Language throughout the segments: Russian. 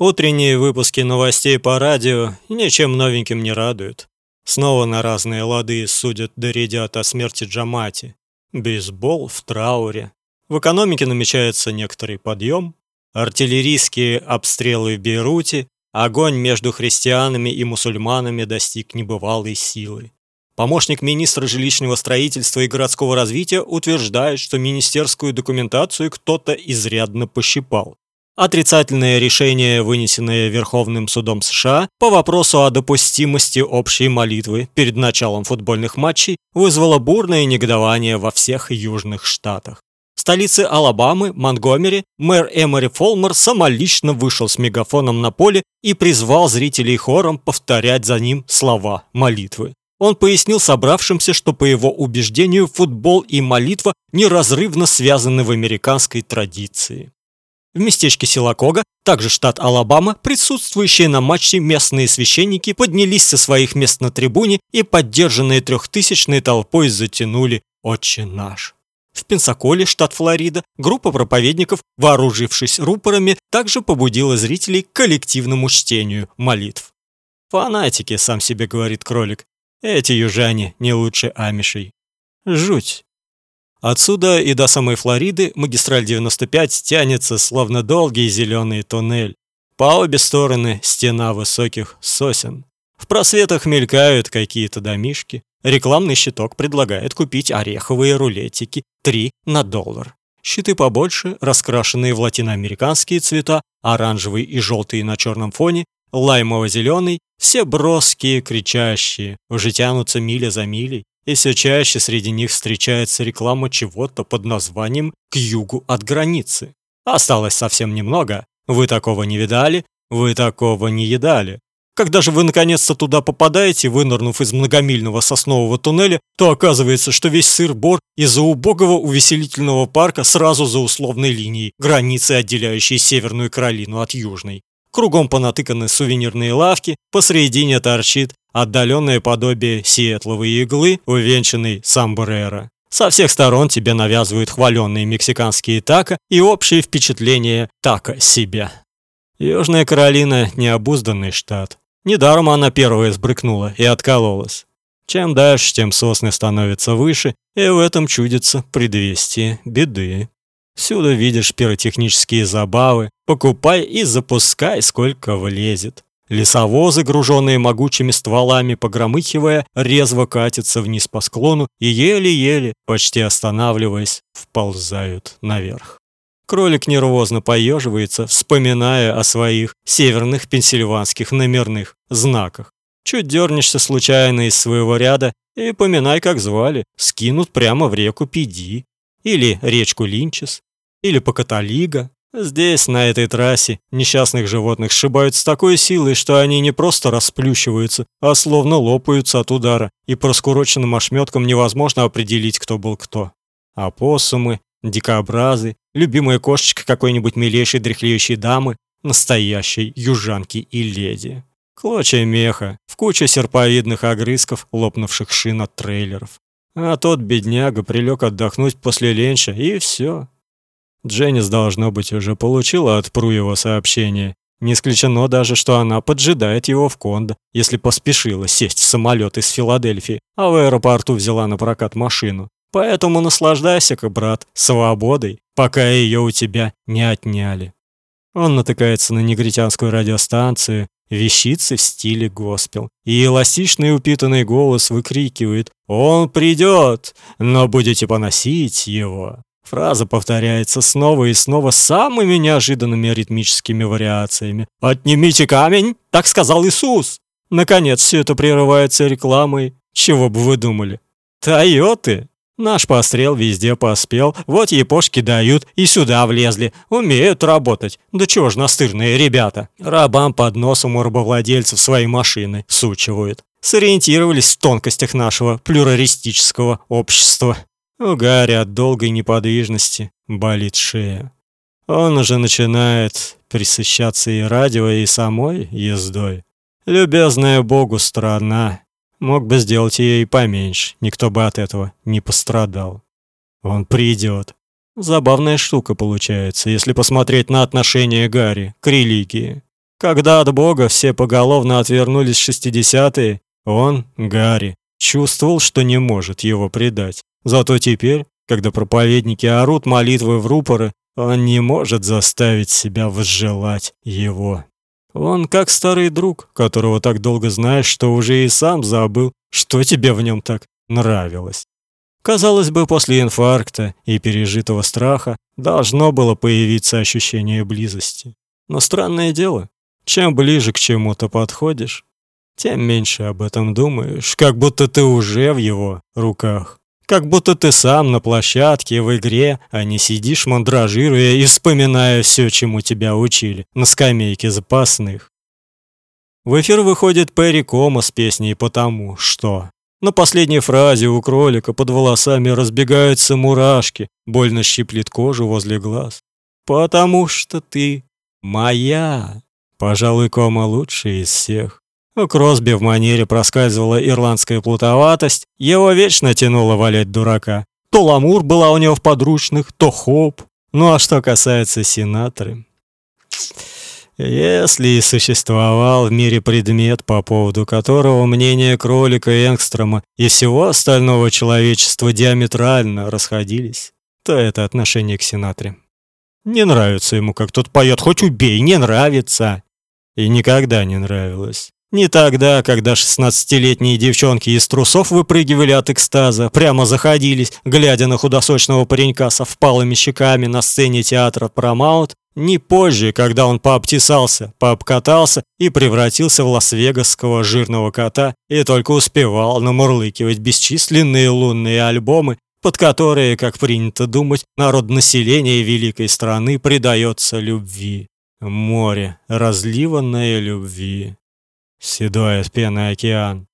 Утренние выпуски новостей по радио ничем новеньким не радуют. Снова на разные лады судят да редят о смерти Джамати. Бейсбол в трауре. В экономике намечается некоторый подъем. Артиллерийские обстрелы в Бейруте. Огонь между христианами и мусульманами достиг небывалой силы. Помощник министра жилищного строительства и городского развития утверждает, что министерскую документацию кто-то изрядно пощипал. Отрицательное решение, вынесенное Верховным судом США по вопросу о допустимости общей молитвы перед началом футбольных матчей, вызвало бурное негодование во всех южных штатах. В столице Алабамы, Монгомери, мэр Эмори Фолмер самолично вышел с мегафоном на поле и призвал зрителей хором повторять за ним слова молитвы. Он пояснил собравшимся, что по его убеждению футбол и молитва неразрывно связаны в американской традиции. В местечке Силакога, также штат Алабама, присутствующие на матче местные священники поднялись со своих мест на трибуне и поддержанные трехтысячной толпой затянули «Отче наш». В Пенсаколе, штат Флорида, группа проповедников, вооружившись рупорами, также побудила зрителей к коллективному чтению молитв. «Фанатики», сам себе говорит кролик, эти южане не лучше амишей. Жуть. Отсюда и до самой Флориды магистраль 95 тянется словно долгий зеленый туннель. По обе стороны стена высоких сосен. В просветах мелькают какие-то домишки. Рекламный щиток предлагает купить ореховые рулетики 3 на доллар. Щиты побольше, раскрашенные в латиноамериканские цвета, оранжевый и желтый на черном фоне, лаймово-зеленый, все броские, кричащие, уже тянутся миля за милей, и все чаще среди них встречается реклама чего-то под названием «К югу от границы». Осталось совсем немного. Вы такого не видали, вы такого не едали. Когда же вы наконец-то туда попадаете, вынырнув из многомильного соснового туннеля, то оказывается, что весь сыр-бор из-за убогого увеселительного парка сразу за условной линией, границы, отделяющей Северную Каролину от Южной. Кругом понатыканы сувенирные лавки, посредине торчит отдаленное подобие сиэтловой иглы, увенчанной самбрера. Со всех сторон тебе навязывают хваленные мексиканские тако и общее впечатление тако себя. Южная Каролина – необузданный штат. Недаром она первая сбрыкнула и откололась. Чем дальше, тем сосны становятся выше, и в этом чудится предвестие беды. Всюду видишь пиротехнические забавы, покупай и запускай, сколько влезет. Лесовозы, груженные могучими стволами, погромыхивая, резво катятся вниз по склону и еле-еле, почти останавливаясь, вползают наверх. Кролик нервозно поеживается, вспоминая о своих северных пенсильванских номерных знаках. Чуть дернешься случайно из своего ряда и поминай, как звали, скинут прямо в реку Пиди или речку Линчес или по Каталига. Здесь, на этой трассе, несчастных животных сшибают с такой силой, что они не просто расплющиваются, а словно лопаются от удара, и по раскуроченным ошметкам невозможно определить, кто был кто. Опоссумы, дикобразы, любимая кошечка какой-нибудь милейшей дряхлеющей дамы, настоящей южанки и леди. Клочья меха, в куче серповидных огрызков, лопнувших шин от трейлеров. А тот бедняга прилег отдохнуть после ленча, и все. Дженнис, должно быть, уже получила от Пру его сообщение. Не исключено даже, что она поджидает его в Кондо, если поспешила сесть в самолет из Филадельфии, а в аэропорту взяла на прокат машину. Поэтому наслаждайся-ка, брат, свободой, пока ее у тебя не отняли. Он натыкается на негритянскую радиостанцию, вещицы в стиле госпел. И эластичный упитанный голос выкрикивает «Он придет, но будете поносить его». Фраза повторяется снова и снова самыми неожиданными ритмическими вариациями. «Отнимите камень!» – так сказал Иисус. Наконец, все это прерывается рекламой. Чего бы вы думали? «Тойоты!» Наш пострел везде поспел, вот епошки дают и сюда влезли. Умеют работать. Да чего ж настырные ребята. Рабам под носом у рабовладельцев свои машины сучивают. Сориентировались в тонкостях нашего плюралистического общества. У Гарри от долгой неподвижности болит шея. Он уже начинает присыщаться и радио, и самой ездой. Любезная Богу страна. Мог бы сделать ее и поменьше, никто бы от этого не пострадал. Он придет. Забавная штука получается, если посмотреть на отношение Гарри к религии. Когда от Бога все поголовно отвернулись в шестидесятые, он, Гарри, чувствовал, что не может его предать. Зато теперь, когда проповедники орут молитвы в рупоры, он не может заставить себя возжелать его. Он как старый друг, которого так долго знаешь, что уже и сам забыл, что тебе в нем так нравилось. Казалось бы, после инфаркта и пережитого страха должно было появиться ощущение близости. Но странное дело, чем ближе к чему-то подходишь, тем меньше об этом думаешь, как будто ты уже в его руках. Как будто ты сам на площадке в игре, а не сидишь мандражируя и вспоминая все, чему тебя учили на скамейке запасных. В эфир выходит Перри Кома с песней «Потому что». На последней фразе у кролика под волосами разбегаются мурашки, больно щиплет кожу возле глаз. «Потому что ты моя». Пожалуй, Кома лучший из всех. У Кросби в манере проскальзывала ирландская плутоватость, его вечно тянуло валять дурака. То Ламур была у него в подручных, то Хоп. Ну а что касается Синатры... Если и существовал в мире предмет, по поводу которого мнения кролика Энгстрома и всего остального человечества диаметрально расходились, то это отношение к Синатре. Не нравится ему, как тот поет, хоть убей, не нравится. И никогда не нравилось. Не тогда, когда шестнадцатилетние девчонки из трусов выпрыгивали от экстаза, прямо заходились, глядя на худосочного паренька со впалыми щеками на сцене театра Промаут, не позже, когда он пообтесался, пообкатался и превратился в лас-вегасского жирного кота и только успевал намурлыкивать бесчисленные лунные альбомы, под которые, как принято думать, народ населения великой страны предается любви. Море, разливанное любви седой от пены океан.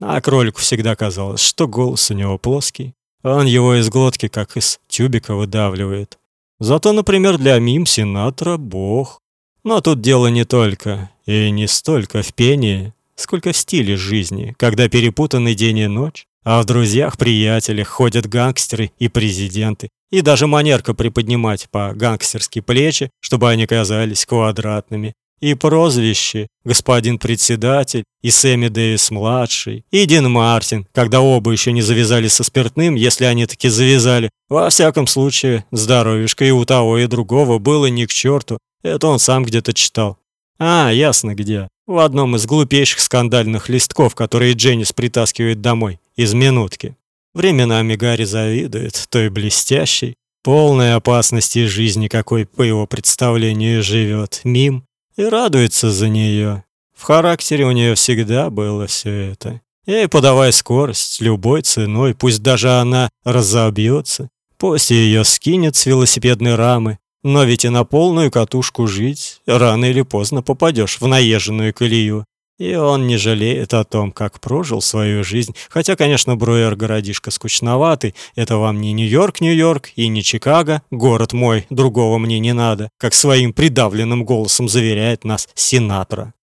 А кролику всегда казалось, что голос у него плоский. Он его из глотки, как из тюбика, выдавливает. Зато, например, для мим Синатра бог. Но тут дело не только и не столько в пении, сколько в стиле жизни, когда перепутаны день и ночь, а в друзьях-приятелях ходят гангстеры и президенты, и даже манерка приподнимать по-гангстерски плечи, чтобы они казались квадратными, и прозвище господин председатель, и Сэмми Дэвис-младший, и Дин Мартин, когда оба еще не завязали со спиртным, если они таки завязали. Во всяком случае, здоровьишко и у того, и другого было ни к черту. Это он сам где-то читал. А, ясно где. В одном из глупейших скандальных листков, которые Дженнис притаскивает домой, из минутки. Временами Гарри завидует той блестящей, полной опасности жизни, какой, по его представлению, живет Мим, и радуется за нее. В характере у нее всегда было все это. Ей подавай скорость любой ценой, пусть даже она разобьется, пусть ее скинет с велосипедной рамы, но ведь и на полную катушку жить рано или поздно попадешь в наезженную колею. И он не жалеет о том, как прожил свою жизнь. Хотя, конечно, Бруэр городишко скучноватый. Это вам не Нью-Йорк, Нью-Йорк и не Чикаго. Город мой, другого мне не надо. Как своим придавленным голосом заверяет нас Синатра.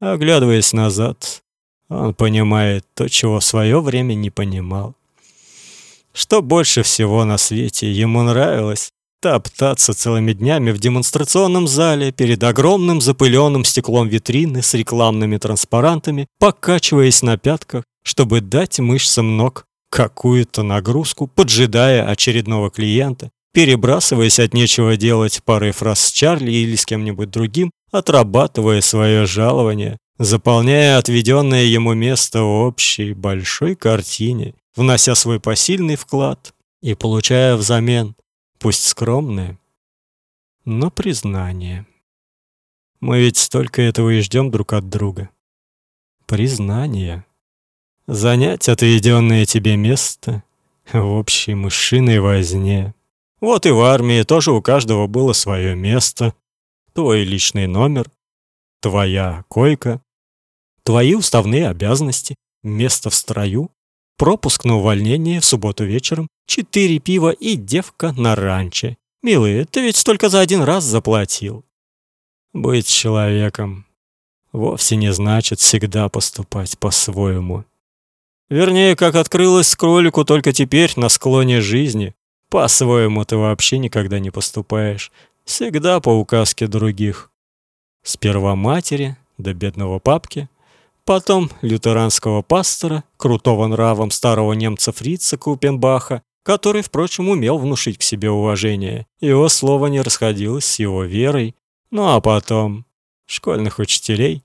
Оглядываясь назад, он понимает то, чего в свое время не понимал. Что больше всего на свете ему нравилось, топтаться целыми днями в демонстрационном зале перед огромным запыленным стеклом витрины с рекламными транспарантами, покачиваясь на пятках, чтобы дать мышцам ног какую-то нагрузку, поджидая очередного клиента, перебрасываясь от нечего делать парой фраз с Чарли или с кем-нибудь другим, отрабатывая свое жалование, заполняя отведенное ему место в общей большой картине, внося свой посильный вклад и получая взамен пусть скромное, но признание. Мы ведь столько этого и ждем друг от друга. Признание. Занять отведенное тебе место в общей мышиной возне. Вот и в армии тоже у каждого было свое место. Твой личный номер, твоя койка, твои уставные обязанности, место в строю, пропуск на увольнение в субботу вечером, четыре пива и девка на ранче. Милый, ты ведь столько за один раз заплатил. Быть человеком вовсе не значит всегда поступать по-своему. Вернее, как открылось кролику только теперь на склоне жизни, по-своему ты вообще никогда не поступаешь, всегда по указке других. Сперва матери, до бедного папки, потом лютеранского пастора, крутого нравом старого немца Фрица Купенбаха, который, впрочем, умел внушить к себе уважение. Его слово не расходилось с его верой. Ну а потом школьных учителей,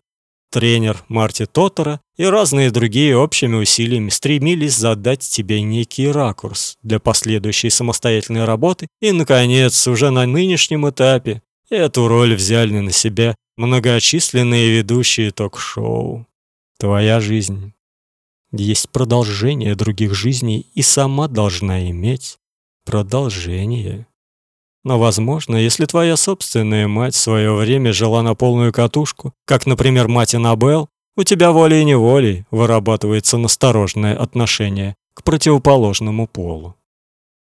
тренер Марти Тотора и разные другие общими усилиями стремились задать тебе некий ракурс для последующей самостоятельной работы, и наконец, уже на нынешнем этапе эту роль взяли на себя многочисленные ведущие ток-шоу. Твоя жизнь есть продолжение других жизней и сама должна иметь продолжение. Но, возможно, если твоя собственная мать в свое время жила на полную катушку, как, например, мать Аннабелл, у тебя волей-неволей вырабатывается настороженное отношение к противоположному полу.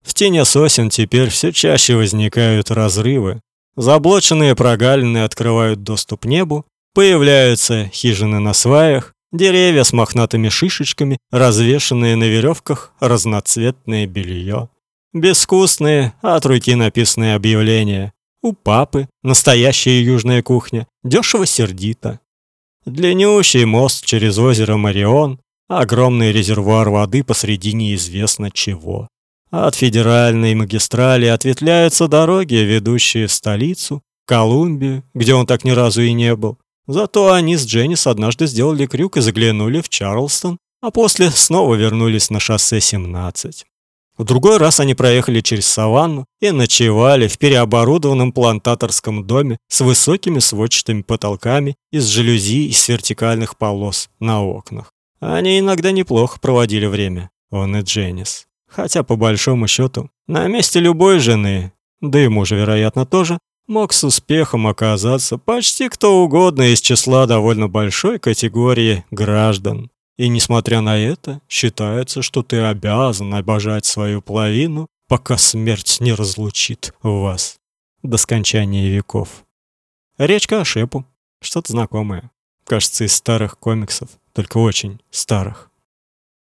В тени сосен теперь все чаще возникают разрывы, заблоченные прогалины открывают доступ небу, появляются хижины на сваях, Деревья с мохнатыми шишечками, развешанные на веревках разноцветное белье. Безвкусные, от руки написанные объявления. У папы настоящая южная кухня, дешево сердито. Длиннющий мост через озеро Марион, огромный резервуар воды посреди неизвестно чего. От федеральной магистрали ответвляются дороги, ведущие в столицу, Колумбию, где он так ни разу и не был, Зато они с Дженнис однажды сделали крюк и заглянули в Чарлстон, а после снова вернулись на шоссе 17. В другой раз они проехали через саванну и ночевали в переоборудованном плантаторском доме с высокими сводчатыми потолками из жалюзи и с вертикальных полос на окнах. Они иногда неплохо проводили время, он и Дженнис. Хотя, по большому счету, на месте любой жены, да и мужа, вероятно, тоже, мог с успехом оказаться почти кто угодно из числа довольно большой категории граждан. И несмотря на это, считается, что ты обязан обожать свою половину, пока смерть не разлучит вас до скончания веков. Речка Ашепу, что-то знакомое. Кажется, из старых комиксов, только очень старых.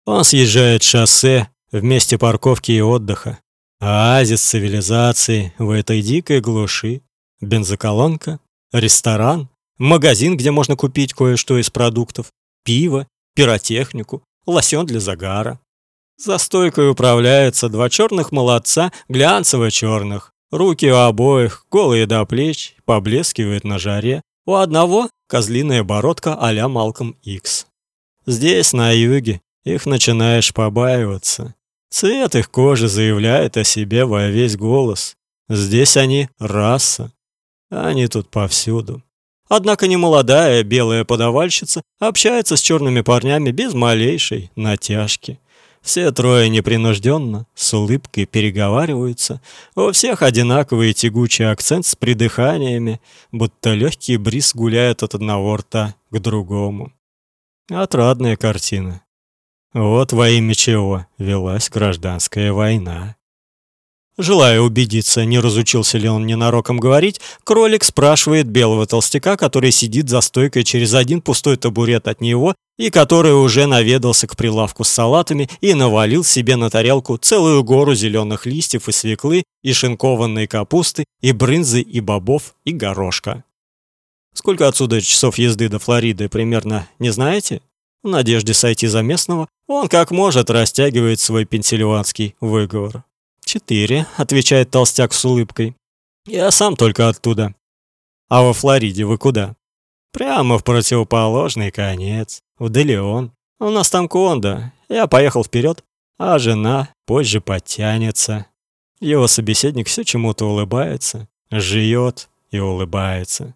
Он съезжает шоссе в месте парковки и отдыха. Оазис цивилизации в этой дикой глуши, бензоколонка, ресторан, магазин, где можно купить кое-что из продуктов, пиво, пиротехнику, лосьон для загара. За стойкой управляются два черных молодца, глянцево-черных. Руки у обоих, голые до плеч, поблескивают на жаре. У одного козлиная бородка а-ля Малком Икс. Здесь, на юге, их начинаешь побаиваться. Цвет их кожи заявляет о себе во весь голос. Здесь они раса, они тут повсюду. Однако немолодая белая подавальщица общается с черными парнями без малейшей натяжки. Все трое непринужденно, с улыбкой переговариваются. У всех одинаковый тягучий акцент с придыханиями, будто легкий бриз гуляет от одного рта к другому. Отрадная картина. Вот во имя чего велась гражданская война. Желая убедиться, не разучился ли он ненароком говорить, кролик спрашивает белого толстяка, который сидит за стойкой через один пустой табурет от него и который уже наведался к прилавку с салатами и навалил себе на тарелку целую гору зеленых листьев и свеклы, и шинкованной капусты, и брынзы, и бобов, и горошка. Сколько отсюда часов езды до Флориды примерно, не знаете? В надежде сойти за местного, он как может растягивает свой пенсильванский выговор. «Четыре», — отвечает толстяк с улыбкой. «Я сам только оттуда». «А во Флориде вы куда?» «Прямо в противоположный конец, в Делеон. У нас там конда. Я поехал вперед, а жена позже подтянется». Его собеседник все чему-то улыбается, жует и улыбается.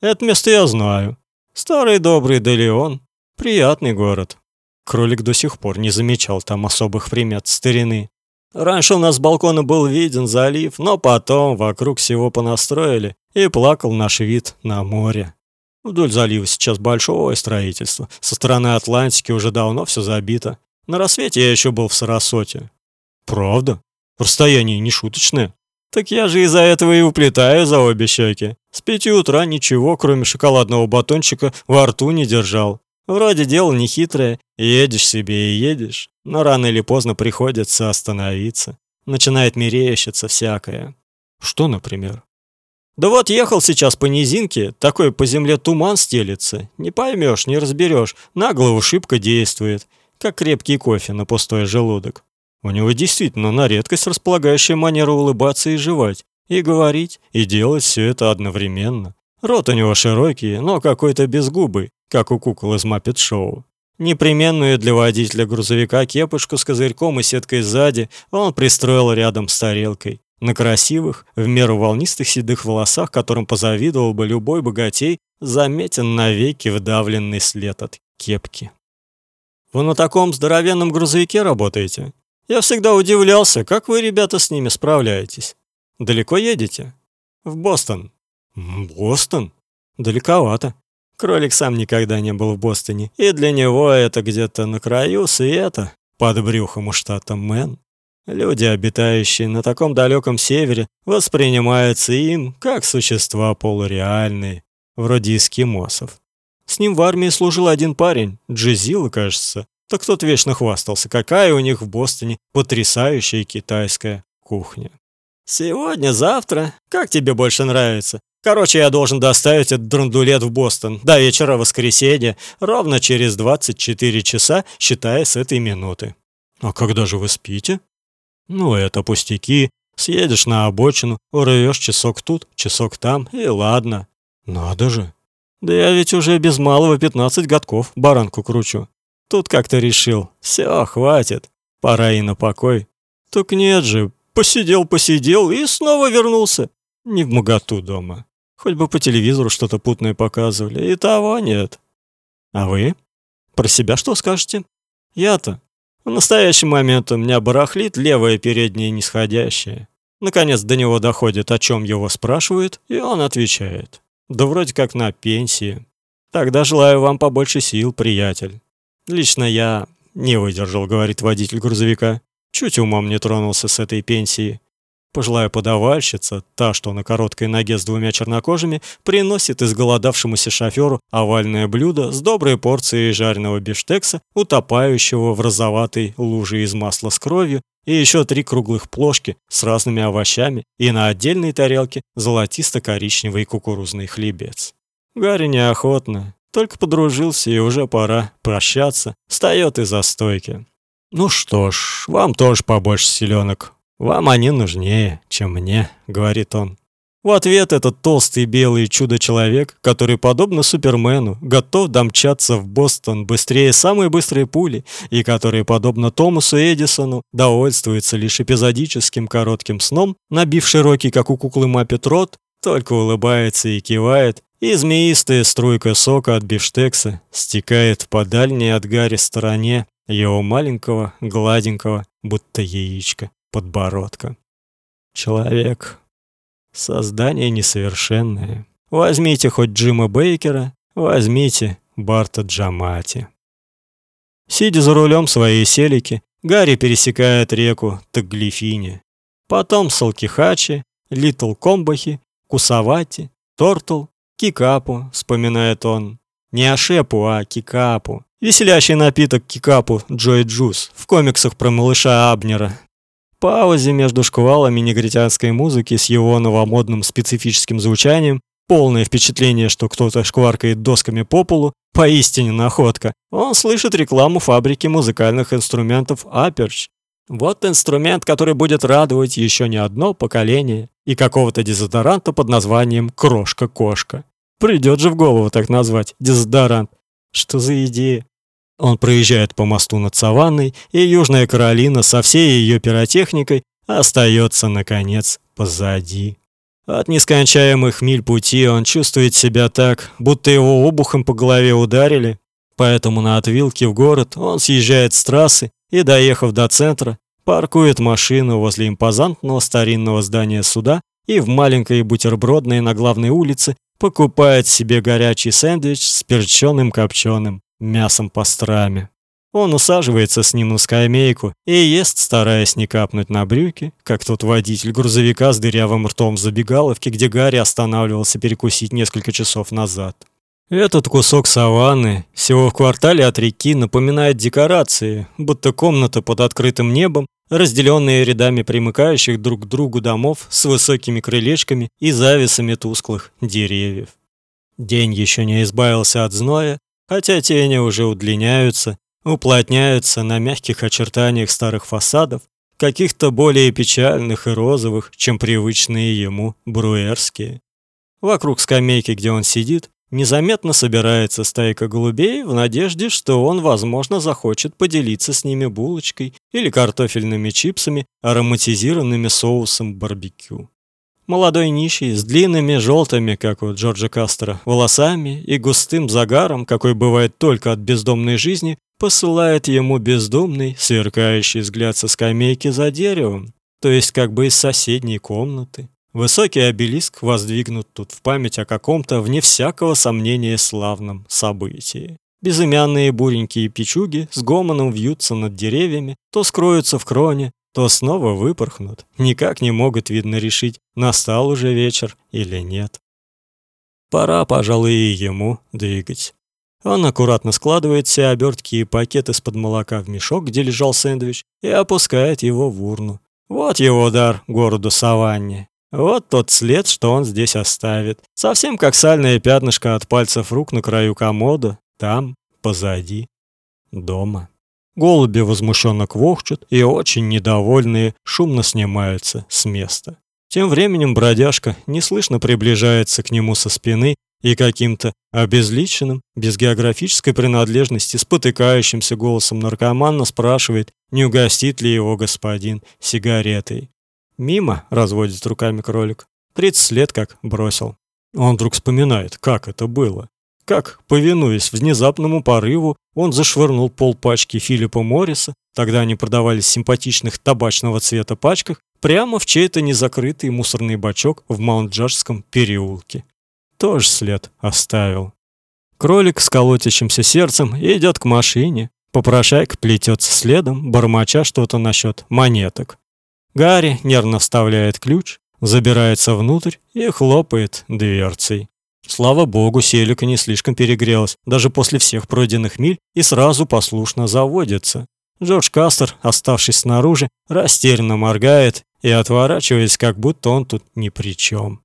«Это место я знаю. Старый добрый Делеон. Приятный город». Кролик до сих пор не замечал там особых примет старины. Раньше у нас с балкона был виден залив, но потом вокруг всего понастроили, и плакал наш вид на море. Вдоль залива сейчас большое строительство. Со стороны Атлантики уже давно все забито. На рассвете я еще был в Сарасоте. Правда? Расстояние не шуточное. Так я же из-за этого и уплетаю за обе щеки. С пяти утра ничего, кроме шоколадного батончика, во рту не держал. Вроде дело нехитрое, едешь себе и едешь, но рано или поздно приходится остановиться. Начинает мерещиться всякое. Что, например? Да вот ехал сейчас по низинке, такой по земле туман стелится. Не поймешь, не разберешь, на голову шибко действует, как крепкий кофе на пустой желудок. У него действительно на редкость располагающая манера улыбаться и жевать, и говорить, и делать все это одновременно. Рот у него широкий, но какой-то безгубый, как у кукол из Muppet Show. Непременную для водителя грузовика кепочку с козырьком и сеткой сзади он пристроил рядом с тарелкой. На красивых, в меру волнистых седых волосах, которым позавидовал бы любой богатей, заметен навеки вдавленный след от кепки. «Вы на таком здоровенном грузовике работаете? Я всегда удивлялся, как вы, ребята, с ними справляетесь. Далеко едете?» «В Бостон». «Бостон? Далековато. Кролик сам никогда не был в Бостоне, и для него это где-то на краю света, под брюхом у штата Мэн. Люди, обитающие на таком далеком севере, воспринимаются им как существа полуреальные, вроде эскимосов. С ним в армии служил один парень, Джизила, кажется. Так тот вечно хвастался, какая у них в Бостоне потрясающая китайская кухня. Сегодня, завтра, как тебе больше нравится? Короче, я должен доставить этот драндулет в Бостон до вечера воскресенья, ровно через 24 часа, считая с этой минуты. А когда же вы спите? Ну, это пустяки. Съедешь на обочину, урвешь часок тут, часок там, и ладно. Надо же. Да я ведь уже без малого 15 годков баранку кручу. Тут как-то решил, все, хватит, пора и на покой. Так нет же, посидел-посидел и снова вернулся. Не в моготу дома. Хоть бы по телевизору что-то путное показывали, и того нет. А вы? Про себя что скажете? Я-то в настоящий момент у меня барахлит левое переднее нисходящее. Наконец до него доходит, о чем его спрашивают, и он отвечает. Да вроде как на пенсии. Тогда желаю вам побольше сил, приятель. Лично я не выдержал, говорит водитель грузовика. Чуть умом не тронулся с этой пенсии. Пожилая подавальщица, та, что на короткой ноге с двумя чернокожими, приносит изголодавшемуся шоферу овальное блюдо с доброй порцией жареного бифштекса, утопающего в розоватой луже из масла с кровью, и еще три круглых плошки с разными овощами и на отдельной тарелке золотисто-коричневый кукурузный хлебец. Гарри неохотно, только подружился и уже пора прощаться, встает из-за стойки. «Ну что ж, вам тоже побольше селенок. «Вам они нужнее, чем мне», — говорит он. В ответ этот толстый белый чудо-человек, который, подобно Супермену, готов домчаться в Бостон быстрее самой быстрой пули, и который, подобно Томасу Эдисону, довольствуется лишь эпизодическим коротким сном, набив широкий, как у куклы Маппет, рот, только улыбается и кивает, и змеистая струйка сока от бифштекса стекает по дальней от Гарри стороне его маленького, гладенького, будто яичко подбородка. Человек. Создание несовершенное. Возьмите хоть Джима Бейкера, возьмите Барта Джамати. Сидя за рулем своей селики, Гарри пересекает реку Таглифини. Потом Салкихачи, Литл Комбахи, Кусавати, Тортл, Кикапу, вспоминает он. Не Ашепу, а Кикапу. Веселящий напиток Кикапу Джой Джус в комиксах про малыша Абнера паузе между шквалами негритянской музыки с его новомодным специфическим звучанием, полное впечатление, что кто-то шкваркает досками по полу, поистине находка. Он слышит рекламу фабрики музыкальных инструментов Aperch. Вот инструмент, который будет радовать еще не одно поколение, и какого-то дезодоранта под названием Крошка-кошка. Придет же в голову так назвать дезодорант. Что за идея? Он проезжает по мосту над Саванной, и Южная Каролина со всей ее пиротехникой остается, наконец, позади. От нескончаемых миль пути он чувствует себя так, будто его обухом по голове ударили. Поэтому на отвилке в город он съезжает с трассы и, доехав до центра, паркует машину возле импозантного старинного здания суда и в маленькой бутербродной на главной улице покупает себе горячий сэндвич с перченым копченым мясом пастрами. Он усаживается с ним на скамейку и ест, стараясь не капнуть на брюки, как тот водитель грузовика с дырявым ртом в забегаловке, где Гарри останавливался перекусить несколько часов назад. Этот кусок саванны, всего в квартале от реки, напоминает декорации, будто комната под открытым небом, разделенные рядами примыкающих друг к другу домов с высокими крылечками и завесами тусклых деревьев. День еще не избавился от зноя, хотя тени уже удлиняются, уплотняются на мягких очертаниях старых фасадов, каких-то более печальных и розовых, чем привычные ему бруэрские. Вокруг скамейки, где он сидит, незаметно собирается стайка голубей в надежде, что он, возможно, захочет поделиться с ними булочкой или картофельными чипсами, ароматизированными соусом барбекю. Молодой нищий с длинными желтыми, как у Джорджа Кастера, волосами и густым загаром, какой бывает только от бездомной жизни, посылает ему бездумный, сверкающий взгляд со скамейки за деревом, то есть как бы из соседней комнаты. Высокий обелиск воздвигнут тут в память о каком-то, вне всякого сомнения, славном событии. Безымянные буренькие печуги с гомоном вьются над деревьями, то скроются в кроне, то снова выпорхнут. Никак не могут, видно, решить, настал уже вечер или нет. Пора, пожалуй, и ему двигать. Он аккуратно складывает все обертки и пакет из-под молока в мешок, где лежал сэндвич, и опускает его в урну. Вот его дар городу Саванне. Вот тот след, что он здесь оставит. Совсем как сальное пятнышко от пальцев рук на краю комода, там, позади, дома. Голуби возмущенно квохчут и очень недовольные шумно снимаются с места. Тем временем бродяжка неслышно приближается к нему со спины и каким-то обезличенным, без географической принадлежности, спотыкающимся голосом наркомана спрашивает, не угостит ли его господин сигаретой. Мимо, разводит руками кролик. Тридцать лет как бросил. Он вдруг вспоминает, как это было. Как, повинуясь внезапному порыву, он зашвырнул полпачки Филиппа Морриса, тогда они продавались симпатичных табачного цвета пачках, прямо в чей-то незакрытый мусорный бачок в Маунт-Джаджском переулке. Тоже след оставил. Кролик с колотящимся сердцем идет к машине. Попрошайка плетется следом, бормоча что-то насчет монеток. Гарри нервно вставляет ключ, забирается внутрь и хлопает дверцей. Слава богу, Селика не слишком перегрелась, даже после всех пройденных миль, и сразу послушно заводится. Джордж Кастер, оставшись снаружи, растерянно моргает и отворачиваясь, как будто он тут ни при чем.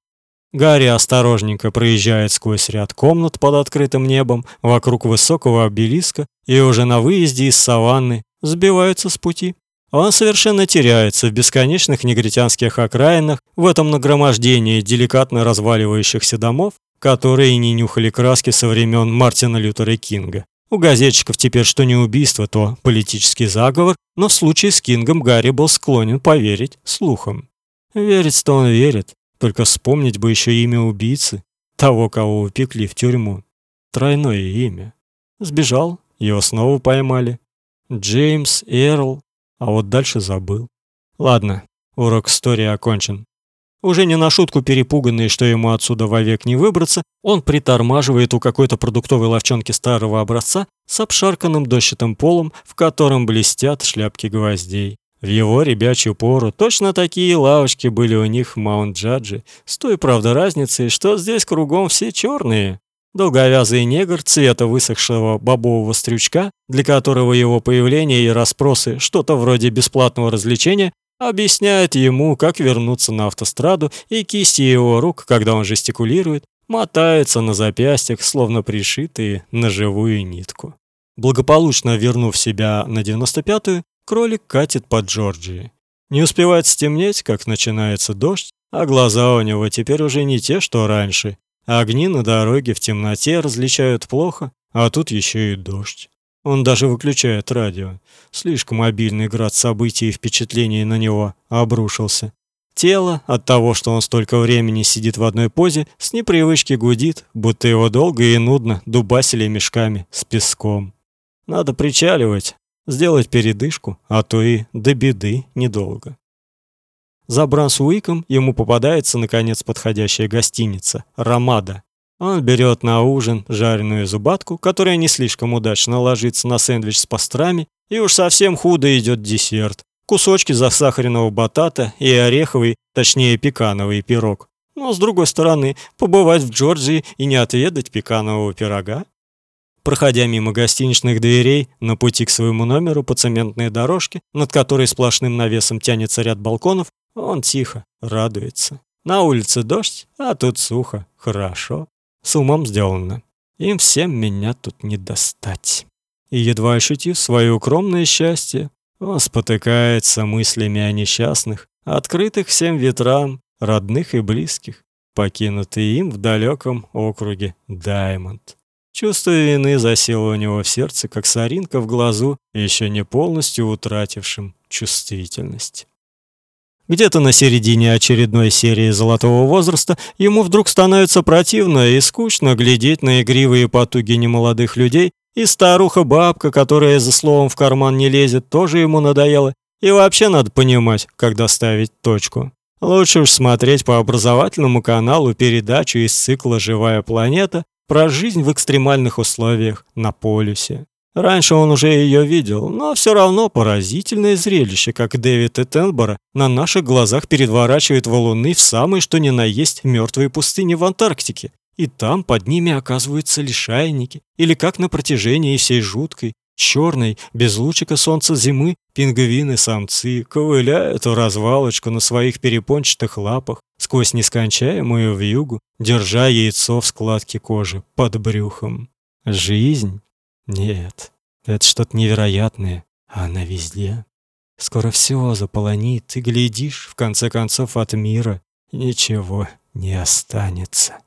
Гарри осторожненько проезжает сквозь ряд комнат под открытым небом вокруг высокого обелиска и уже на выезде из саванны сбивается с пути. Он совершенно теряется в бесконечных негритянских окраинах, в этом нагромождении деликатно разваливающихся домов, которые не нюхали краски со времен Мартина Лютера Кинга. У газетчиков теперь что не убийство, то политический заговор, но в случае с Кингом Гарри был склонен поверить слухам. Верить-то он верит, только вспомнить бы еще имя убийцы, того, кого упекли в тюрьму. Тройное имя. Сбежал, его снова поймали. Джеймс Эрл а вот дальше забыл. Ладно, урок истории окончен. Уже не на шутку перепуганный, что ему отсюда вовек не выбраться, он притормаживает у какой-то продуктовой лавчонки старого образца с обшарканным дощатым полом, в котором блестят шляпки гвоздей. В его ребячью пору точно такие лавочки были у них в Маунт-Джадже, с той, правда, разницей, что здесь кругом все черные. Долговязый негр цвета высохшего бобового стрючка, для которого его появление и расспросы что-то вроде бесплатного развлечения, объясняет ему, как вернуться на автостраду, и кисти его рук, когда он жестикулирует, мотаются на запястьях, словно пришитые на живую нитку. Благополучно вернув себя на 95-ю, кролик катит по Джорджии. Не успевает стемнеть, как начинается дождь, а глаза у него теперь уже не те, что раньше, Огни на дороге в темноте различают плохо, а тут еще и дождь. Он даже выключает радио. Слишком обильный град событий и впечатлений на него обрушился. Тело от того, что он столько времени сидит в одной позе, с непривычки гудит, будто его долго и нудно дубасили мешками с песком. Надо причаливать, сделать передышку, а то и до беды недолго. За Брансуиком ему попадается наконец подходящая гостиница Ромада. Он берет на ужин жареную зубатку, которая не слишком удачно ложится на сэндвич с пастрами, и уж совсем худо идет десерт. Кусочки засахаренного батата и ореховый, точнее пекановый пирог. Но с другой стороны, побывать в Джорджии и не отведать пеканового пирога Проходя мимо гостиничных дверей, на пути к своему номеру по цементной дорожке, над которой сплошным навесом тянется ряд балконов, он тихо радуется. На улице дождь, а тут сухо. Хорошо. С умом сделано. Им всем меня тут не достать. И едва ощутив свое укромное счастье, он спотыкается мыслями о несчастных, открытых всем ветрам, родных и близких, покинутые им в далеком округе Даймонд. Чувство вины засело у него в сердце, как соринка в глазу, еще не полностью утратившим чувствительность. Где-то на середине очередной серии «Золотого возраста» ему вдруг становится противно и скучно глядеть на игривые потуги немолодых людей, и старуха-бабка, которая за словом в карман не лезет, тоже ему надоела. И вообще надо понимать, когда ставить точку. Лучше уж смотреть по образовательному каналу передачу из цикла «Живая планета» про жизнь в экстремальных условиях на полюсе. Раньше он уже ее видел, но все равно поразительное зрелище, как Дэвид Эттенбора на наших глазах переворачивает валуны в самые что ни на есть мертвые пустыни в Антарктике. И там под ними оказываются лишайники, или как на протяжении всей жуткой, черной, без лучика солнца зимы, пингвины-самцы ковыляют в развалочку на своих перепончатых лапах сквозь нескончаемую вьюгу, держа яйцо в складке кожи под брюхом. Жизнь? Нет, это что-то невероятное, а она везде. Скоро все заполонит, и глядишь, в конце концов, от мира ничего не останется.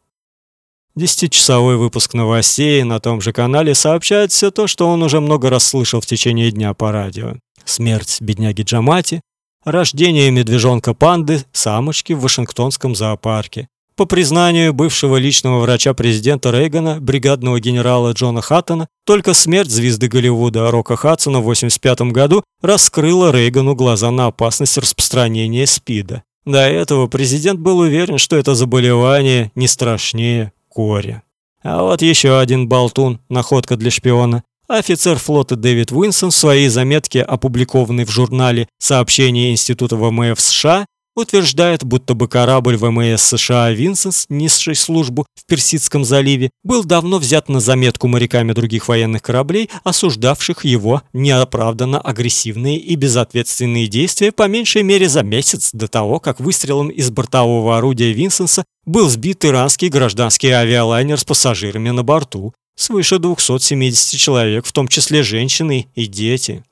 Десятичасовой выпуск новостей на том же канале сообщает все то, что он уже много раз слышал в течение дня по радио. Смерть бедняги Джамати, рождение медвежонка панды самочки в Вашингтонском зоопарке. По признанию бывшего личного врача президента Рейгана, бригадного генерала Джона Хаттона, только смерть звезды Голливуда Рока Хадсона в 85 году раскрыла Рейгану глаза на опасность распространения СПИДа. До этого президент был уверен, что это заболевание не страшнее Коре. А вот еще один болтун, находка для шпиона. Офицер флота Дэвид Уинсон в своей заметке, опубликованной в журнале «Сообщения Института ВМФ США», утверждает, будто бы корабль ВМС США «Винсенс», несший службу в Персидском заливе, был давно взят на заметку моряками других военных кораблей, осуждавших его неоправданно агрессивные и безответственные действия по меньшей мере за месяц до того, как выстрелом из бортового орудия «Винсенса» был сбит иранский гражданский авиалайнер с пассажирами на борту, свыше 270 человек, в том числе женщины и дети.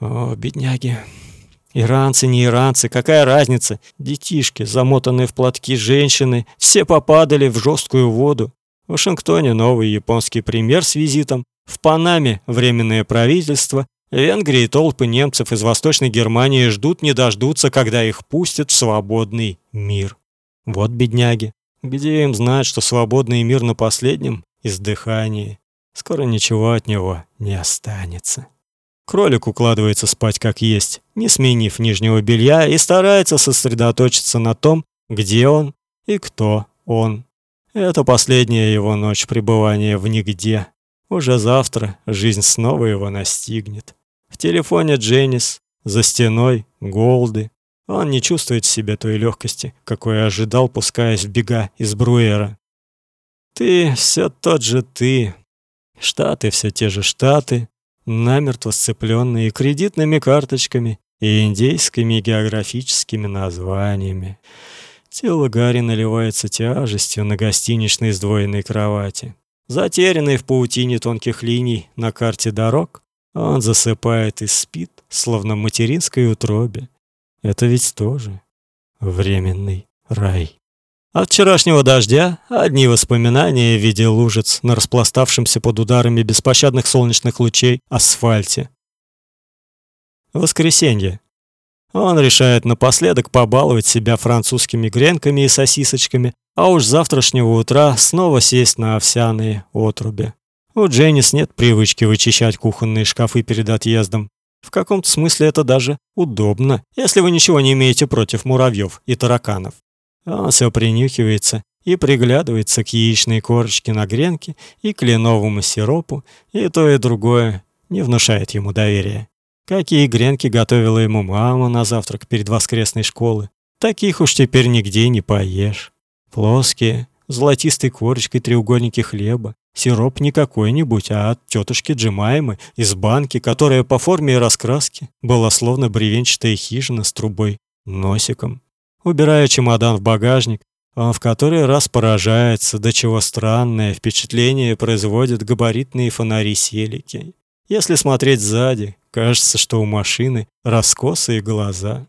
О, бедняги. Иранцы, не иранцы, какая разница? Детишки, замотанные в платки женщины, все попадали в жесткую воду. В Вашингтоне новый японский премьер с визитом, в Панаме временное правительство, Венгрии толпы немцев из Восточной Германии ждут не дождутся, когда их пустят в свободный мир. Вот бедняги. Где им знать, что свободный мир на последнем издыхании? Скоро ничего от него не останется. Кролик укладывается спать как есть, не сменив нижнего белья, и старается сосредоточиться на том, где он и кто он. Это последняя его ночь пребывания в нигде. Уже завтра жизнь снова его настигнет. В телефоне Дженнис, за стеной Голды. Он не чувствует в себе той легкости, какой ожидал, пускаясь в бега из Бруэра. Ты все тот же ты. Штаты все те же штаты, намертво сцепленные кредитными карточками и индейскими географическими названиями. Тело Гарри наливается тяжестью на гостиничной сдвоенной кровати. Затерянный в паутине тонких линий на карте дорог, он засыпает и спит, словно в материнской утробе. Это ведь тоже временный рай. От вчерашнего дождя одни воспоминания в виде лужиц на распластавшемся под ударами беспощадных солнечных лучей асфальте. Воскресенье. Он решает напоследок побаловать себя французскими гренками и сосисочками, а уж с завтрашнего утра снова сесть на овсяные отруби. У Дженнис нет привычки вычищать кухонные шкафы перед отъездом. В каком-то смысле это даже удобно, если вы ничего не имеете против муравьев и тараканов. Он все принюхивается и приглядывается к яичной корочке на гренке и кленовому сиропу, и то и другое не внушает ему доверия. Какие гренки готовила ему мама на завтрак перед воскресной школой, таких уж теперь нигде не поешь. Плоские, золотистой корочкой треугольники хлеба, сироп не какой-нибудь, а от тетушки Джемаймы из банки, которая по форме и раскраске была словно бревенчатая хижина с трубой, носиком. Убирая чемодан в багажник, он в который раз поражается, до чего странное впечатление производят габаритные фонари-селики. Если смотреть сзади, кажется, что у машины раскосые глаза.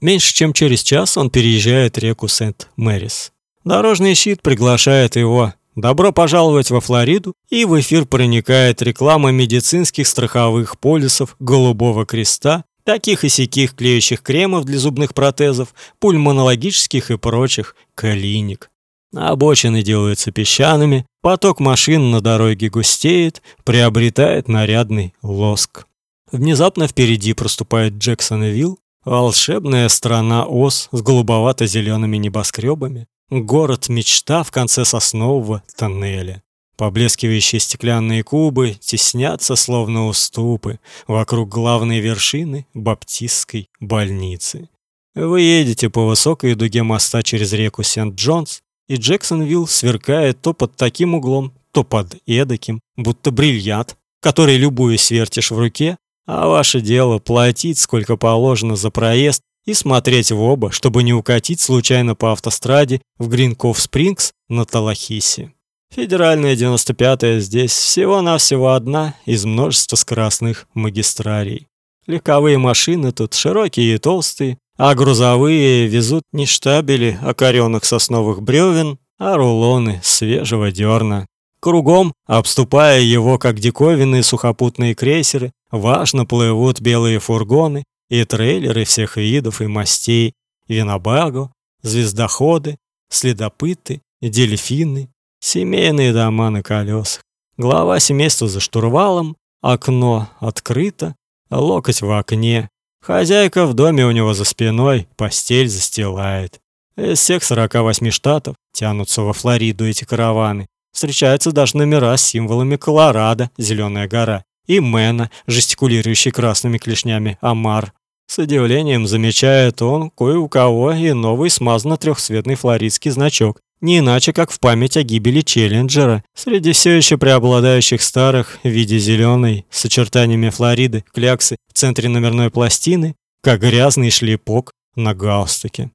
Меньше чем через час он переезжает реку Сент-Мэрис. Дорожный щит приглашает его Добро пожаловать во Флориду, и в эфир проникает реклама медицинских страховых полисов Голубого Креста, таких и сяких клеящих кремов для зубных протезов, пульмонологических и прочих клиник. Обочины делаются песчаными, поток машин на дороге густеет, приобретает нарядный лоск. Внезапно впереди проступает Джексонвилл, волшебная страна ос с голубовато зелеными небоскребами, город-мечта в конце соснового тоннеля. Поблескивающие стеклянные кубы теснятся словно уступы вокруг главной вершины баптистской больницы. Вы едете по высокой дуге моста через реку Сент-Джонс, и Джексонвилл сверкает то под таким углом, то под эдаким, будто бриллиант, который любую свертишь в руке, а ваше дело платить сколько положено за проезд и смотреть в оба, чтобы не укатить случайно по автостраде в Гринков-Спрингс на Талахисе. Федеральная 95-я здесь всего-навсего одна из множества скоростных магистралей. Легковые машины тут широкие и толстые, а грузовые везут не штабели окоренных сосновых бревен, а рулоны свежего дерна. Кругом, обступая его как диковинные сухопутные крейсеры, важно плывут белые фургоны и трейлеры всех видов и мастей, винобаго, звездоходы, следопыты, дельфины, семейные дома на колесах. Глава семейства за штурвалом, окно открыто, локоть в окне, Хозяйка в доме у него за спиной, постель застилает. Из всех 48 штатов тянутся во Флориду эти караваны. Встречаются даже номера с символами Колорадо, Зеленая гора, и Мэна, жестикулирующий красными клешнями Амар. С удивлением замечает он кое у кого и новый смазанно трехцветный флоридский значок, не иначе, как в память о гибели Челленджера, среди все еще преобладающих старых в виде зеленой, с очертаниями Флориды, кляксы в центре номерной пластины, как грязный шлепок на галстуке.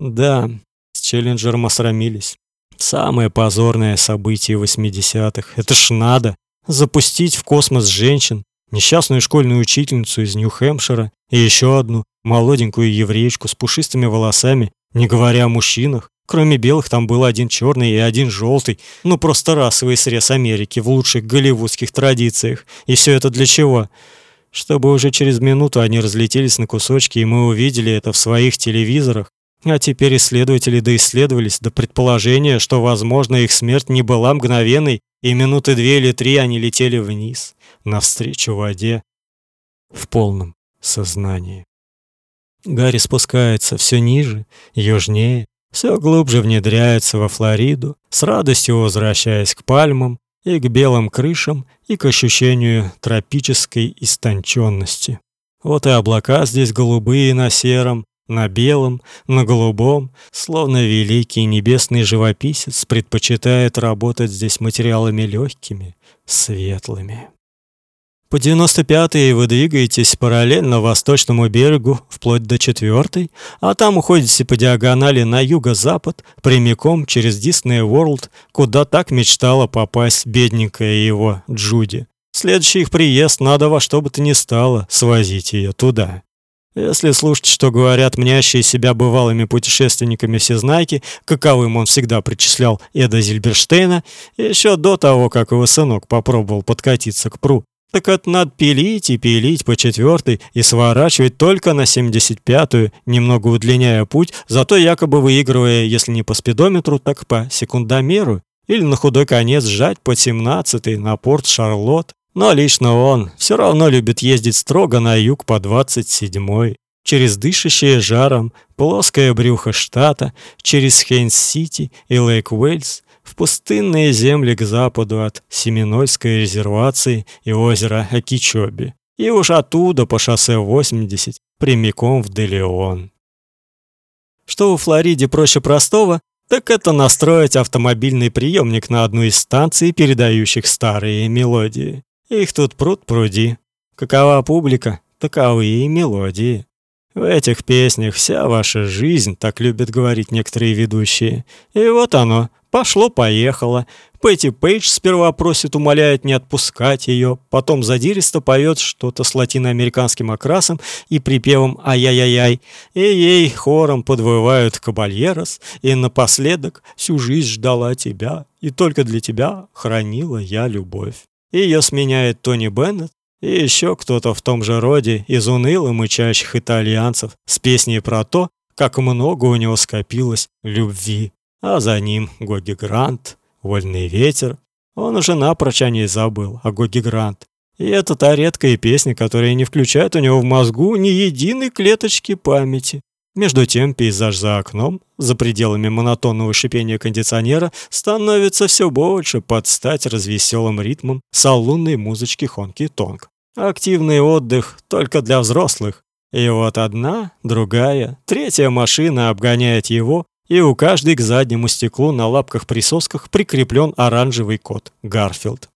Да, с Челленджером осрамились. Самое позорное событие 80-х. Это ж надо запустить в космос женщин, несчастную школьную учительницу из Нью-Хэмпшира и еще одну молоденькую еврейку с пушистыми волосами, не говоря о мужчинах, Кроме белых там был один черный и один желтый. Ну просто расовый срез Америки в лучших голливудских традициях. И все это для чего? Чтобы уже через минуту они разлетелись на кусочки, и мы увидели это в своих телевизорах. А теперь исследователи доисследовались до предположения, что, возможно, их смерть не была мгновенной, и минуты две или три они летели вниз, навстречу воде, в полном сознании. Гарри спускается все ниже, южнее, все глубже внедряется во Флориду, с радостью возвращаясь к пальмам и к белым крышам и к ощущению тропической истонченности. Вот и облака здесь голубые на сером, на белом, на голубом, словно великий небесный живописец предпочитает работать здесь материалами легкими, светлыми. По 95-й вы двигаетесь параллельно восточному берегу вплоть до 4-й, а там уходите по диагонали на юго-запад, прямиком через Disney World, куда так мечтала попасть бедненькая его Джуди. Следующий их приезд надо во что бы то ни стало свозить ее туда. Если слушать, что говорят мнящие себя бывалыми путешественниками всезнайки, каковым он всегда причислял Эда Зильберштейна, еще до того, как его сынок попробовал подкатиться к пру, так это надо пилить и пилить по четвертой и сворачивать только на 75-ю, немного удлиняя путь, зато якобы выигрывая, если не по спидометру, так по секундомеру, или на худой конец сжать по 17-й на порт Шарлотт. Но лично он все равно любит ездить строго на юг по 27-й, через дышащее жаром плоское брюхо штата, через Хейнс-Сити и Лейк-Уэльс, пустынные земли к западу от Семенойской резервации и озера Акичоби, и уж оттуда по шоссе 80 прямиком в Делеон. Что в Флориде проще простого, так это настроить автомобильный приемник на одну из станций, передающих старые мелодии. Их тут пруд пруди. Какова публика, таковы и мелодии. В этих песнях вся ваша жизнь, так любят говорить некоторые ведущие. И вот оно, пошло-поехало. Пэтти Пейдж сперва просит, умоляет не отпускать ее, потом задиристо поет что-то с латиноамериканским окрасом и припевом «Ай-яй-яй-яй», и ей хором подвывают «Кабальерос», и напоследок «Всю жизнь ждала тебя, и только для тебя хранила я любовь». Ее сменяет Тони Беннет, и еще кто-то в том же роде из уныло мычащих итальянцев с песней про то, как много у него скопилось любви. А за ним Гоги Грант, Вольный ветер. Он уже напрочь о ней забыл, о Гоги Грант. И это та редкая песня, которая не включает у него в мозгу ни единой клеточки памяти. Между тем пейзаж за окном, за пределами монотонного шипения кондиционера, становится все больше под стать развеселым ритмом салунной музычки хонки-тонг. Активный отдых только для взрослых. И вот одна, другая, третья машина обгоняет его, и у каждой к заднему стеклу на лапках-присосках прикреплен оранжевый кот Гарфилд.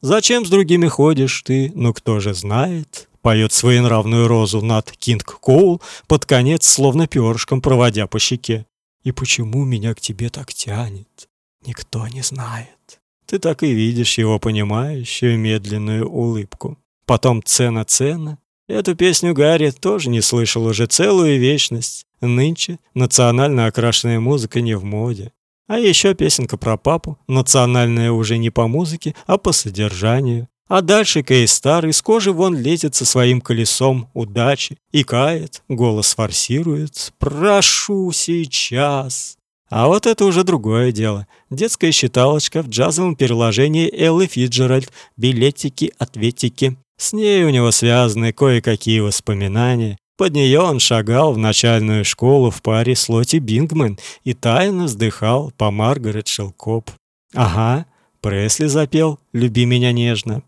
«Зачем с другими ходишь ты? Ну кто же знает?» поет своенравную розу над Кинг Коул, под конец словно перышком проводя по щеке. И почему меня к тебе так тянет, никто не знает. Ты так и видишь его понимающую медленную улыбку. Потом цена-цена. Эту песню Гарри тоже не слышал уже целую вечность. Нынче национально окрашенная музыка не в моде. А еще песенка про папу, национальная уже не по музыке, а по содержанию. А дальше Кейстар из кожи вон лезет со своим колесом удачи и кает, голос форсирует «Прошу сейчас». А вот это уже другое дело. Детская считалочка в джазовом переложении Эллы Фиджеральд «Билетики-ответики». С ней у него связаны кое-какие воспоминания. Под нее он шагал в начальную школу в паре с Лоти Бингман и тайно вздыхал по Маргарет Шелкоп. Ага, Пресли запел «Люби меня нежно».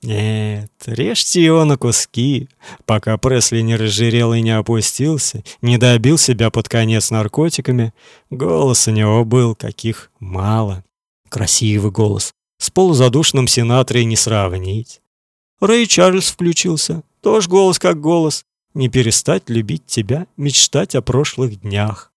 Нет, режьте его на куски, пока Пресли не разжирел и не опустился, не добил себя под конец наркотиками. Голос у него был каких мало. Красивый голос, с полузадушным сенаторой не сравнить. Рэй Чарльз включился, тоже голос как голос. Не перестать любить тебя, мечтать о прошлых днях.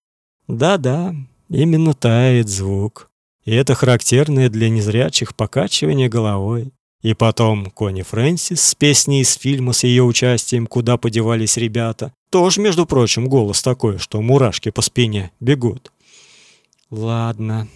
Да-да, именно тает звук. И это характерное для незрячих покачивание головой. И потом Кони Фрэнсис с песней из фильма с ее участием «Куда подевались ребята». Тоже, между прочим, голос такой, что мурашки по спине бегут. Ладно.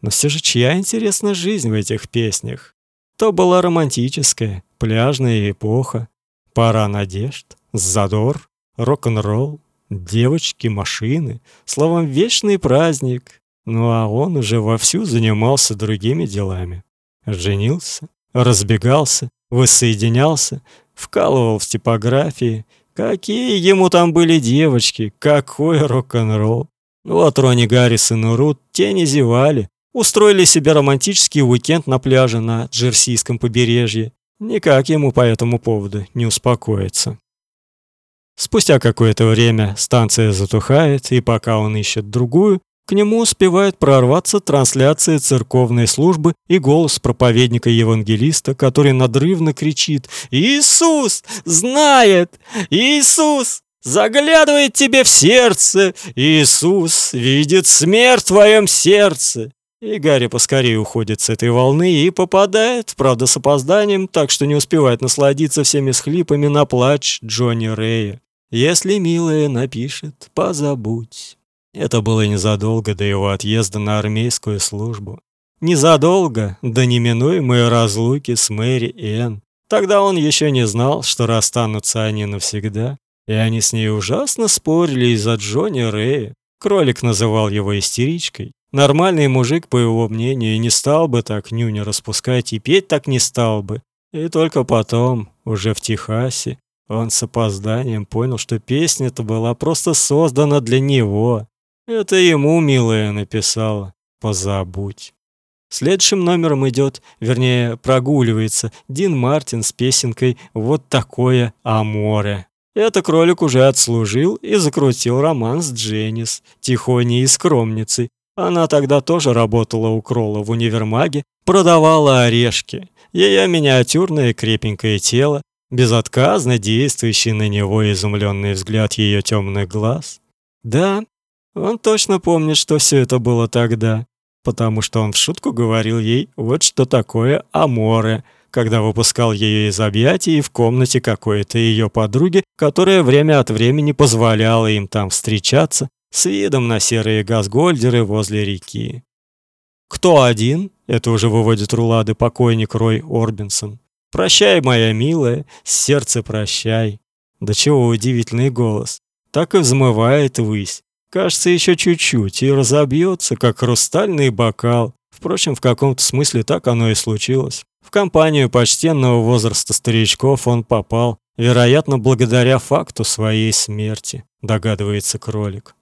Но все же чья интересна жизнь в этих песнях? То была романтическая, пляжная эпоха. Пора надежд, задор, рок-н-ролл, девочки, машины. Словом, вечный праздник. Ну а он уже вовсю занимался другими делами. Женился, разбегался, воссоединялся, вкалывал в типографии. Какие ему там были девочки, какой рок-н-ролл. Вот Ронни Гаррисон и Рут те не зевали, устроили себе романтический уикенд на пляже на Джерсийском побережье. Никак ему по этому поводу не успокоиться. Спустя какое-то время станция затухает, и пока он ищет другую, к нему успевает прорваться трансляция церковной службы и голос проповедника-евангелиста, который надрывно кричит «Иисус знает! Иисус заглядывает тебе в сердце! Иисус видит смерть в твоем сердце!» И Гарри поскорее уходит с этой волны и попадает, правда с опозданием, так что не успевает насладиться всеми схлипами на плач Джонни Рэя. «Если милая напишет, позабудь». Это было незадолго до его отъезда на армейскую службу. Незадолго до неминуемой разлуки с Мэри Энн. Тогда он еще не знал, что расстанутся они навсегда. И они с ней ужасно спорили из-за Джонни Рэя. Кролик называл его истеричкой. Нормальный мужик, по его мнению, не стал бы так нюня распускать и петь так не стал бы. И только потом, уже в Техасе, он с опозданием понял, что песня-то была просто создана для него. Это ему милая написала. Позабудь. Следующим номером идет, вернее, прогуливается Дин Мартин с песенкой «Вот такое аморе». Это кролик уже отслужил и закрутил роман с Дженнис, тихоней и скромницей, Она тогда тоже работала у Кролла в универмаге, продавала орешки. Ее миниатюрное крепенькое тело, безотказно действующий на него изумленный взгляд ее темных глаз. Да, он точно помнит, что все это было тогда, потому что он в шутку говорил ей вот что такое аморе, когда выпускал ее из объятий в комнате какой-то ее подруги, которая время от времени позволяла им там встречаться с видом на серые газгольдеры возле реки. Кто один? Это уже выводит рулады покойник Рой Орбинсон. Прощай, моя милая, сердце прощай. Да чего удивительный голос. Так и взмывает ввысь. Кажется, еще чуть-чуть и разобьется, как хрустальный бокал. Впрочем, в каком-то смысле так оно и случилось. В компанию почтенного возраста старичков он попал, вероятно, благодаря факту своей смерти, догадывается кролик.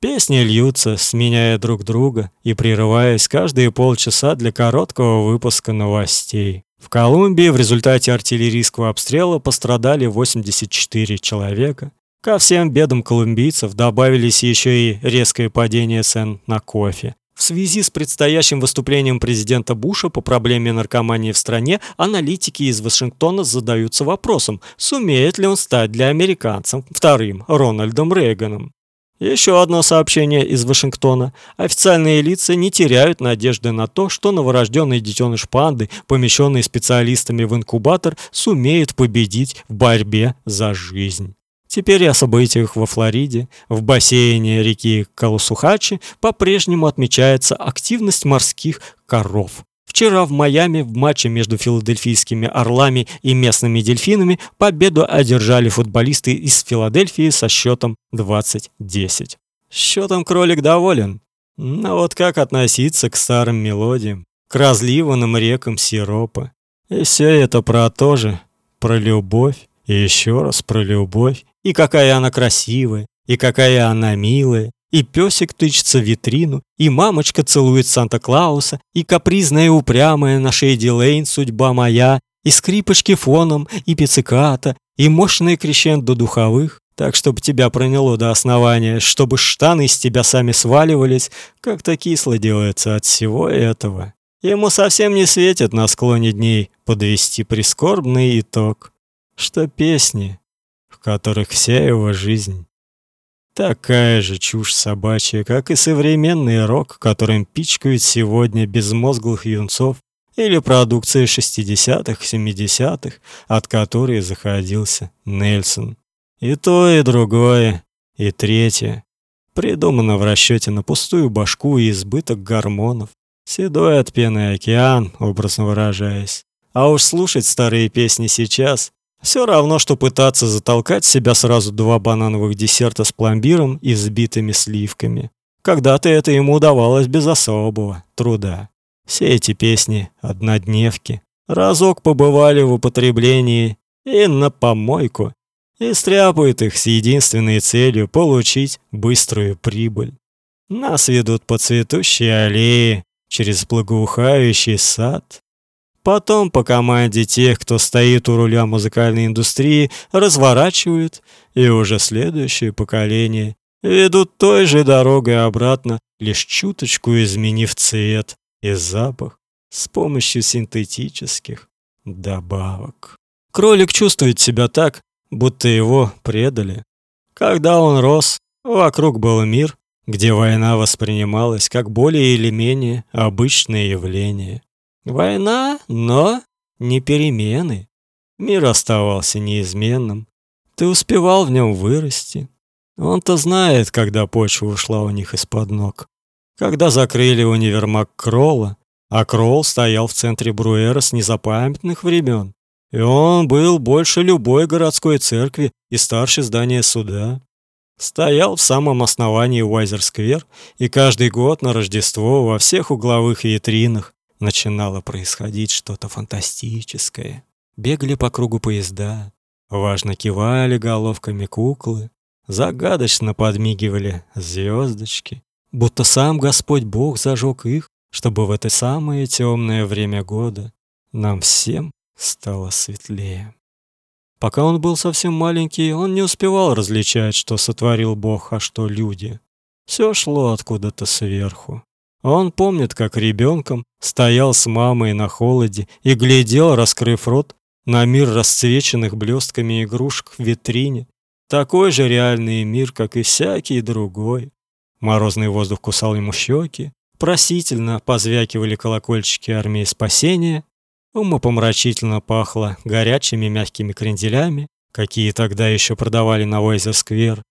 Песни льются, сменяя друг друга и прерываясь каждые полчаса для короткого выпуска новостей. В Колумбии в результате артиллерийского обстрела пострадали 84 человека. Ко всем бедам колумбийцев добавились еще и резкое падение цен на кофе. В связи с предстоящим выступлением президента Буша по проблеме наркомании в стране, аналитики из Вашингтона задаются вопросом, сумеет ли он стать для американцев вторым Рональдом Рейганом. Еще одно сообщение из Вашингтона. Официальные лица не теряют надежды на то, что новорожденный детеныш панды, помещенный специалистами в инкубатор, сумеет победить в борьбе за жизнь. Теперь о событиях во Флориде, в бассейне реки Калусухачи по-прежнему отмечается активность морских коров. Вчера в Майами в матче между филадельфийскими Орлами и местными Дельфинами победу одержали футболисты из Филадельфии со счетом 20-10. Счетом кролик доволен. Но вот как относиться к старым мелодиям, к разливанным рекам сиропа? И все это про то же, про любовь, и еще раз про любовь, и какая она красивая, и какая она милая, и песик тычется в витрину, и мамочка целует Санта-Клауса, и капризная и упрямая на шее Лейн судьба моя, и скрипочки фоном, и пицциката, и мощные крещендо духовых, так чтобы тебя проняло до основания, чтобы штаны из тебя сами сваливались, как-то кисло делается от всего этого. Ему совсем не светит на склоне дней подвести прискорбный итог, что песни, в которых вся его жизнь Такая же чушь собачья, как и современный рок, которым пичкают сегодня безмозглых юнцов, или продукция 60-х, 70-х, от которой заходился Нельсон. И то, и другое, и третье. Придумано в расчете на пустую башку и избыток гормонов. Седой от пены океан, образно выражаясь. А уж слушать старые песни сейчас все равно, что пытаться затолкать в себя сразу два банановых десерта с пломбиром и взбитыми сливками. Когда-то это ему удавалось без особого труда. Все эти песни — однодневки. Разок побывали в употреблении и на помойку. И стряпают их с единственной целью получить быструю прибыль. Нас ведут по цветущей аллее, через благоухающий сад, Потом по команде тех, кто стоит у руля музыкальной индустрии, разворачивают, и уже следующее поколение ведут той же дорогой обратно, лишь чуточку изменив цвет и запах с помощью синтетических добавок. Кролик чувствует себя так, будто его предали. Когда он рос, вокруг был мир, где война воспринималась как более или менее обычное явление. Война, но не перемены. Мир оставался неизменным. Ты успевал в нем вырасти. Он-то знает, когда почва ушла у них из-под ног. Когда закрыли универмаг Кролла, а Кролл стоял в центре Бруэра с незапамятных времен. И он был больше любой городской церкви и старше здания суда. Стоял в самом основании Уайзер-сквер, и каждый год на Рождество во всех угловых витринах начинало происходить что-то фантастическое. Бегали по кругу поезда, важно кивали головками куклы, загадочно подмигивали звездочки, будто сам Господь Бог зажег их, чтобы в это самое темное время года нам всем стало светлее. Пока он был совсем маленький, он не успевал различать, что сотворил Бог, а что люди. Все шло откуда-то сверху. Он помнит, как ребенком стоял с мамой на холоде и глядел, раскрыв рот, на мир расцвеченных блестками игрушек в витрине. Такой же реальный мир, как и всякий другой. Морозный воздух кусал ему щеки, просительно позвякивали колокольчики армии спасения, умопомрачительно пахло горячими мягкими кренделями, какие тогда еще продавали на Войзер-сквер.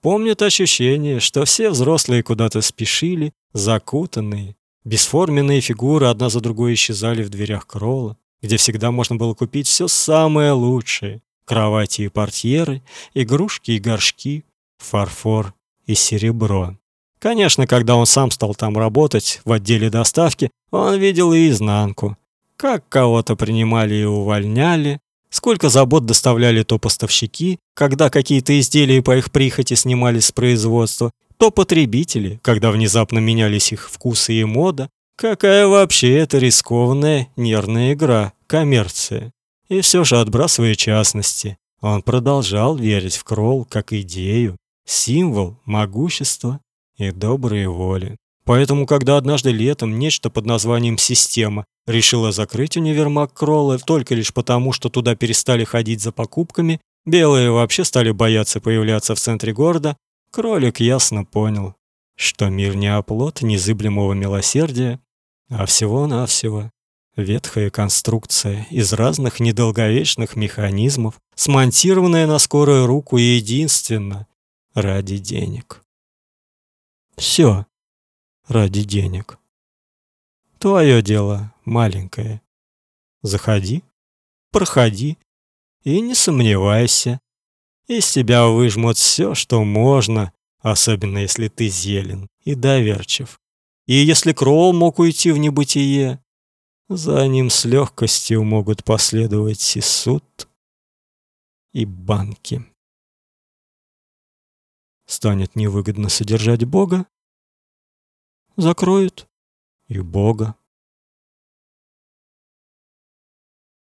Помнит ощущение, что все взрослые куда-то спешили, закутанные, бесформенные фигуры одна за другой исчезали в дверях кролла, где всегда можно было купить все самое лучшее: кровати и портьеры, игрушки и горшки, фарфор и серебро. Конечно, когда он сам стал там работать в отделе доставки, он видел и изнанку. Как кого-то принимали и увольняли, сколько забот доставляли то поставщики, когда какие-то изделия по их прихоти снимались с производства, то потребители, когда внезапно менялись их вкусы и мода. Какая вообще это рискованная нервная игра, коммерция. И все же отбрасывая частности, он продолжал верить в Кролл как идею, символ могущества и доброй воли. Поэтому, когда однажды летом нечто под названием «Система» решило закрыть универмаг Кролла только лишь потому, что туда перестали ходить за покупками, белые вообще стали бояться появляться в центре города, кролик ясно понял, что мир не оплот незыблемого милосердия, а всего-навсего ветхая конструкция из разных недолговечных механизмов, смонтированная на скорую руку единственно ради денег. Все ради денег. Твое дело маленькое. Заходи, проходи и не сомневайся. Из тебя выжмут все, что можно, особенно если ты зелен и доверчив. И если Кроул мог уйти в небытие, за ним с легкостью могут последовать и суд, и банки станет невыгодно содержать Бога, закроют и Бога.